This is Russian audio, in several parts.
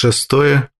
шестое.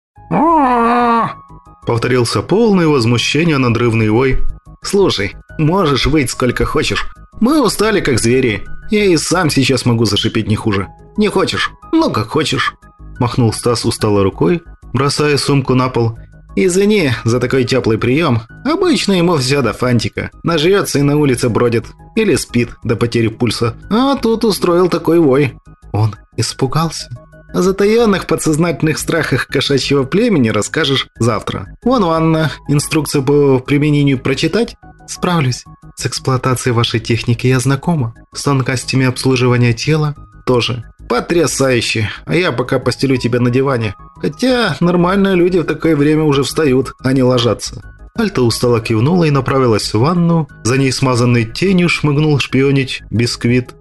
Повторился полный возмущения надрывный вой. «Слушай, можешь выйти сколько хочешь. Мы устали, как звери. Я и сам сейчас могу зашипеть не хуже. Не хочешь? Ну, как хочешь». Махнул Стас устало рукой, бросая сумку на пол. «Извини за такой теплый прием. Обычно ему все до фантика. Нажрется и на улице бродит. Или спит до потери пульса. А тут устроил такой вой». Он испугался. О затаенных подсознательных страхах кошачьего племени расскажешь завтра. Вон ванна, инструкцию по применению прочитать? Справлюсь. С эксплуатацией вашей техники я знакома. С тонкостями обслуживания тела тоже. Потрясающе. А я пока постелю тебя на диване. Хотя нормальные люди в такое время уже встают, а не ложатся. Альта устало кивнула и направилась в ванну. За ней смазанной тенью шмыгнул шпионить бисквит.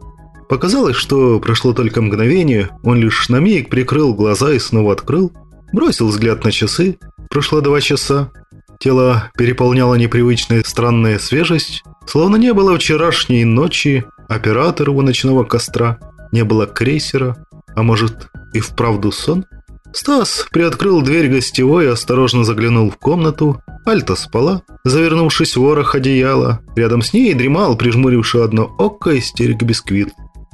Показалось, что прошло только мгновение, он лишь на миг прикрыл глаза и снова открыл. Бросил взгляд на часы. Прошло два часа. Тело переполняло непривычная странная свежесть, словно не было вчерашней ночи, оператора у ночного костра, не было крейсера, а может и вправду сон? Стас приоткрыл дверь гостевой и осторожно заглянул в комнату. Альта спала, завернувшись в ворох одеяла. Рядом с ней дремал, прижмуривший одно око, истерик бисквит.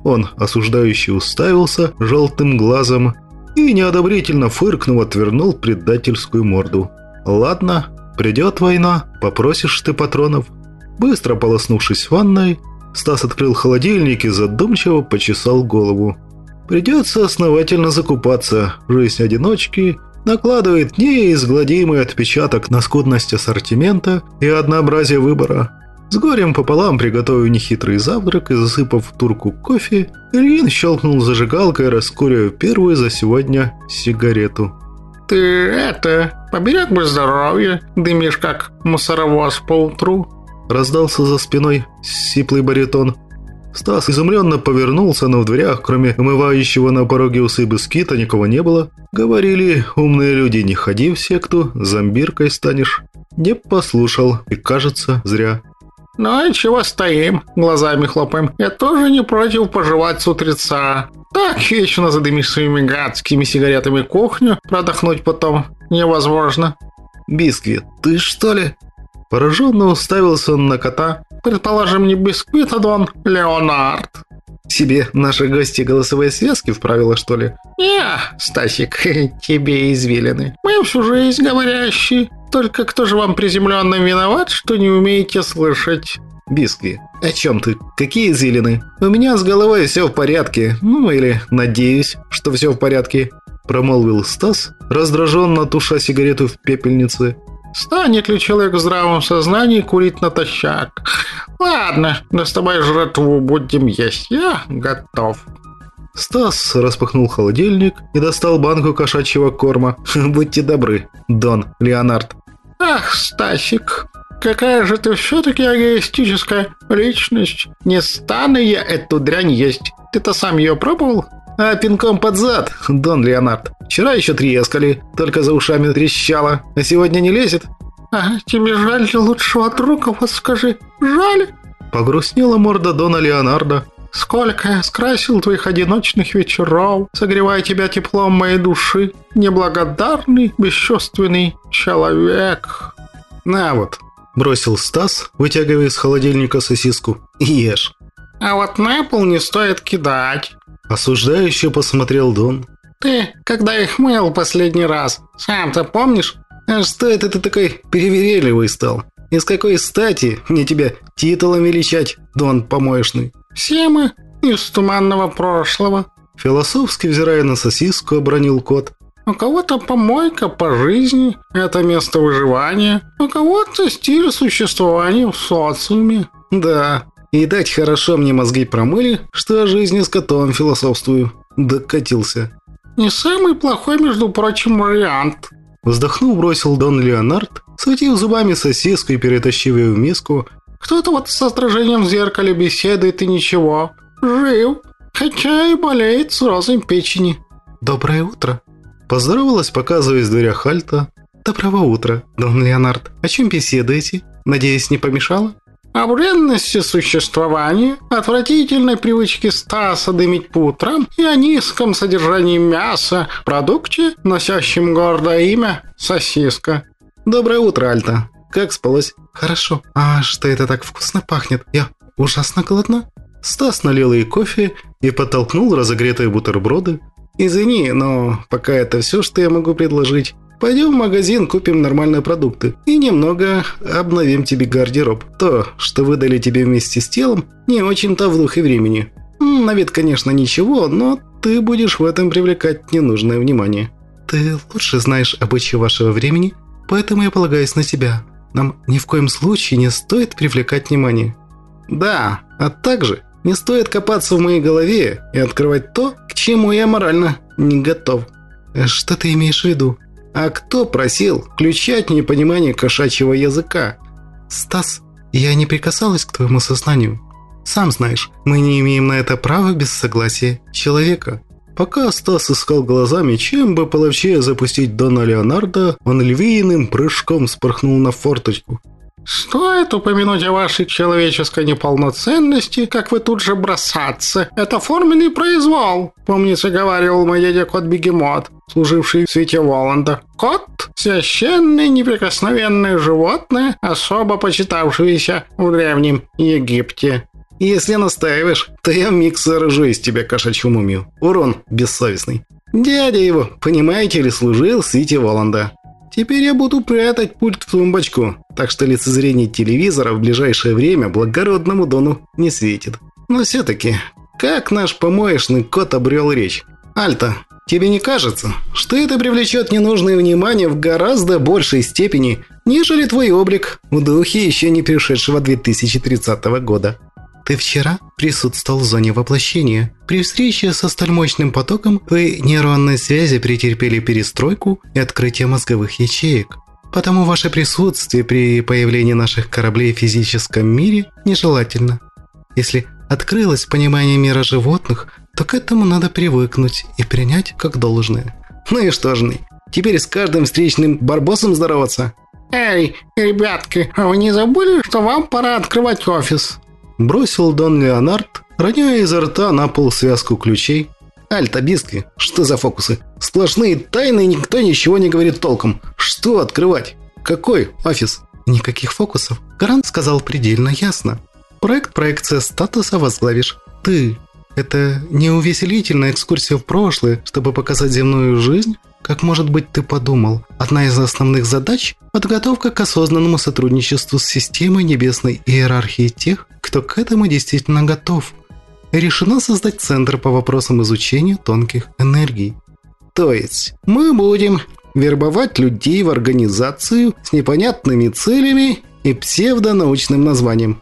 Он осуждающе уставился желтым глазом и, неодобрительно фыркнув, отвернул предательскую морду. «Ладно, придет война, попросишь ты патронов». Быстро полоснувшись в ванной, Стас открыл холодильник и задумчиво почесал голову. «Придется основательно закупаться. Жизнь одиночки накладывает неизгладимый отпечаток на скудность ассортимента и однообразие выбора. С горем пополам приготовив нехитрый завтрак и засыпав турку кофе, Ильин щелкнул зажигалкой, раскурив первую за сегодня сигарету. «Ты это, поберег бы здоровье, дымишь как мусоровоз поутру», раздался за спиной сиплый баритон. Стас изумленно повернулся, но в дверях, кроме умывающего на пороге усы бискита, никого не было. Говорили, умные люди, не ходи в секту, зомбиркой станешь. Не послушал, и кажется, зря. «Ну и чего стоим, глазами хлопаем? Я тоже не против пожевать с утреца. Так вечно задымишь своими гадскими сигаретами кухню, продохнуть потом невозможно». «Бисквит, ты что ли?» Пораженно уставился он на кота. «Предположим, не бисквит, а Дон Леонард». «Себе наши гости голосовые связки вправила, что ли?» «Не, Стасик, тебе извилины. Мы всю жизнь говорящие. Только кто же вам приземленным виноват, что не умеете слышать?» «Биски, о чем ты? Какие зелены? У меня с головой все в порядке. Ну или надеюсь, что все в порядке», промолвил Стас, раздраженно туша сигарету в пепельнице. Станет ли человек в здравом сознании курить натощак? Ладно, доставай жратву, будем есть. Я готов. Стас распахнул холодильник и достал банку кошачьего корма. Будьте добры, Дон Леонард. Ах, Стасик, какая же ты все-таки эгоистическая личность. Не стану я эту дрянь есть. Ты-то сам ее пробовал? А пинком под зад, Дон Леонард. Вчера еще трескали, только за ушами трещало. А сегодня не лезет? А тебе жаль лучшего друга, вот скажи. Жаль? Погрустнела морда Дона Леонарда. Сколько я скрасил твоих одиночных вечеров, согревая тебя теплом моей души. Неблагодарный, бесчувственный человек. На вот, бросил Стас, вытягивая из холодильника сосиску. Ешь. А вот на пол не стоит кидать. Осуждающе посмотрел Дон. Ты, когда их мыл последний раз, сам-то помнишь? А что это ты такой перевереливый стал? И с какой стати мне тебя титулом величать, Дон помоечный? Все мы из туманного прошлого. Философски взирая на сосиску, обронил кот. У кого-то помойка по жизни, это место выживания, у кого-то стиль существования в социуме. Да, и дать хорошо мне мозги промыли, что о жизни с котом философствую. Докатился. Не самый плохой, между прочим, вариант. Вздохнув, бросил Дон Леонард, схватив зубами сосиску и перетащив ее в миску. Кто-то вот с отражением в зеркале беседует и ничего. Жив. Хотя и болеет с розой печени. Доброе утро. Поздоровалась, показываясь в дверях Альта. Доброго утра, Дон Леонард. О чем беседуете? Надеюсь, не помешало? о бренности существования, отвратительной привычке Стаса дымить по утрам и о низком содержании мяса продукте, носящем гордое имя «сосиска». «Доброе утро, Альта. Как спалось?» «Хорошо. А что это так вкусно пахнет? Я ужасно голодна». Стас налил ей кофе и подтолкнул разогретые бутерброды. «Извини, но пока это все, что я могу предложить. Пойдем в магазин, купим нормальные продукты и немного обновим тебе гардероб. То, что выдали тебе вместе с телом, не очень-то в духе времени. На вид, конечно, ничего, но ты будешь в этом привлекать ненужное внимание». «Ты лучше знаешь обычаи вашего времени, поэтому я полагаюсь на тебя. Нам ни в коем случае не стоит привлекать внимание». «Да, а также не стоит копаться в моей голове и открывать то, к чему я морально не готов». «Что ты имеешь в виду?» А кто просил включать непонимание кошачьего языка? Стас, я не прикасалась к твоему сознанию. Сам знаешь, мы не имеем на это права без согласия человека. Пока Стас искал глазами, чем бы половчее запустить Дона Леонардо, он львиным прыжком спорхнул на форточку. «Стоит упомянуть о вашей человеческой неполноценности, как вы тут же бросаться. Это форменный произвол», — помнится, говорил мой дядя Кот Бегемот, служивший в свете Воланда. «Кот — священное неприкосновенное животное, особо почитавшееся в Древнем Египте». «Если настаиваешь, то я миг сооружу из тебя кошачью мумию. Урон бессовестный. Дядя его, понимаете ли, служил свете Воланда. Теперь я буду прятать пульт в тумбочку, так что лицезрение телевизора в ближайшее время благородному Дону не светит. Но все-таки, как наш помоечный кот обрел речь? Альта, тебе не кажется, что это привлечет ненужное внимание в гораздо большей степени, нежели твой облик в духе еще не пришедшего 2030 года? Ты вчера присутствовал в зоне воплощения. При встрече со столь мощным потоком твои нейронные связи претерпели перестройку и открытие мозговых ячеек. Потому ваше присутствие при появлении наших кораблей в физическом мире нежелательно. Если открылось понимание мира животных, то к этому надо привыкнуть и принять как должное. Ну и что же, теперь с каждым встречным барбосом здороваться? Эй, ребятки, а вы не забыли, что вам пора открывать офис? Бросил Дон Леонард, роняя изо рта на пол связку ключей. Альта, биски, что за фокусы? Сплошные тайны, никто ничего не говорит толком. Что открывать? Какой офис? Никаких фокусов. Гарант сказал предельно ясно. Проект проекция статуса возглавишь ты. Это не увеселительная экскурсия в прошлое, чтобы показать земную жизнь, как, может быть, ты подумал, одна из основных задач – подготовка к осознанному сотрудничеству с системой небесной иерархии тех, кто к этому действительно готов. Решено создать центр по вопросам изучения тонких энергий. То есть мы будем вербовать людей в организацию с непонятными целями и псевдонаучным названием.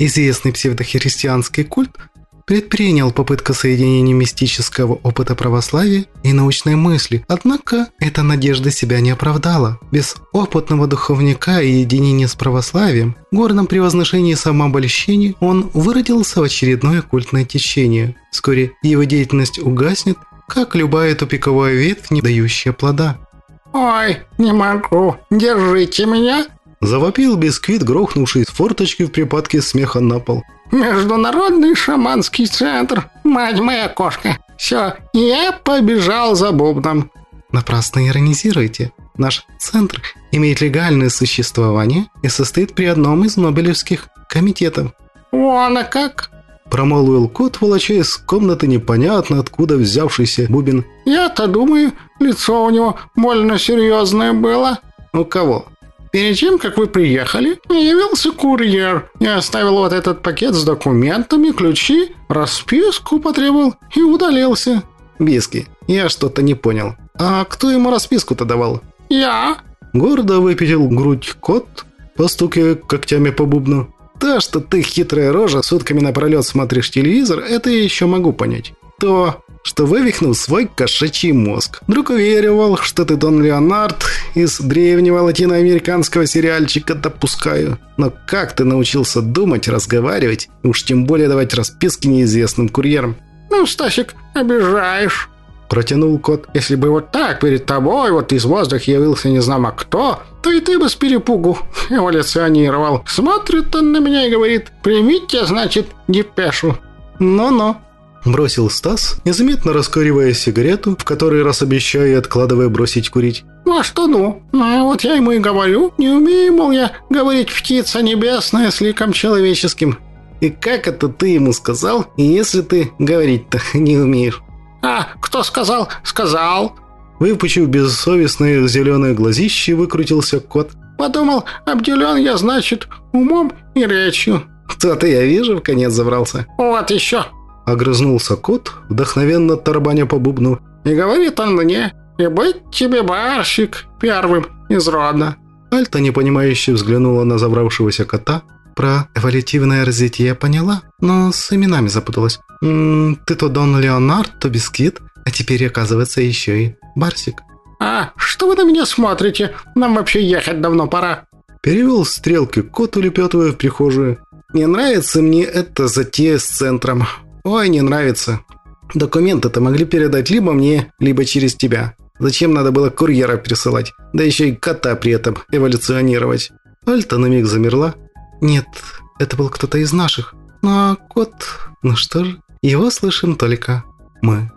Известный псевдохристианский культ – предпринял попытку соединения мистического опыта православия и научной мысли, однако эта надежда себя не оправдала. Без опытного духовника и единения с православием, горном превозношении и самообольщении, он выродился в очередное культное течение. Вскоре его деятельность угаснет, как любая тупиковая ветвь, не дающая плода. «Ой, не могу, держите меня!» Завопил бисквит, грохнувший с форточки в припадке смеха на пол. Международный шаманский центр. Мать моя кошка. Все, я побежал за бубном. Напрасно иронизируете. Наш центр имеет легальное существование и состоит при одном из нобелевских комитетов. Вон а как? Промолвил кот, волоча из комнаты непонятно откуда взявшийся бубен. Я-то думаю, лицо у него больно серьезное было. У кого? Перед тем, как вы приехали, явился курьер и оставил вот этот пакет с документами, ключи, расписку потребовал и удалился. Биски, я что-то не понял. А кто ему расписку-то давал? Я. Гордо выпятил грудь кот, постукивая когтями по бубну. То, что ты хитрая рожа, сутками напролет смотришь телевизор, это я еще могу понять. То, что вывихнул свой кошачий мозг. Друг уверивал, что ты Дон Леонард из древнего латиноамериканского сериальчика допускаю. Но как ты научился думать, разговаривать, уж тем более давать расписки неизвестным курьерам? Ну, Стасик, обижаешь. Протянул кот. Если бы вот так перед тобой вот из воздуха явился не незнамо кто, то и ты бы с перепугу эволюционировал. Смотрит он на меня и говорит, примите, значит, депешу. Ну-ну. Бросил Стас, незаметно раскуривая сигарету, в который раз обещая и откладывая бросить курить. Ну а что ну? А вот я ему и говорю, не умею, мол, я говорить птица небесная с ликом человеческим. И как это ты ему сказал, если ты говорить-то не умеешь? А, кто сказал? Сказал. Выпучив бессовестные зеленые глазищи, выкрутился кот. Подумал, обделен я, значит, умом и речью. То-то я вижу, вконец заврался. Вот еще. Огрызнулся кот, вдохновенно тарабаня по бубну. И говорит он мне, и быть тебе Барсик первым из рода. Альта непонимающе взглянула на завравшегося кота. Про эволютивное развитие я поняла, но с именами запуталась. М -м, ты то Дон Леонард, то Бискит, а теперь, оказывается, еще и Барсик. «А, что вы на меня смотрите? Нам вообще ехать давно пора». Перевел стрелки кот, улепетывая в прихожую. «Не нравится мне это затея с центром. Ой, не нравится. Документы-то могли передать либо мне, либо через тебя. Зачем надо было курьера присылать? Да еще и кота при этом эволюционировать». Альта на миг замерла. «Нет, это был кто-то из наших. Ну а кот... Ну что ж, его слышим только мы».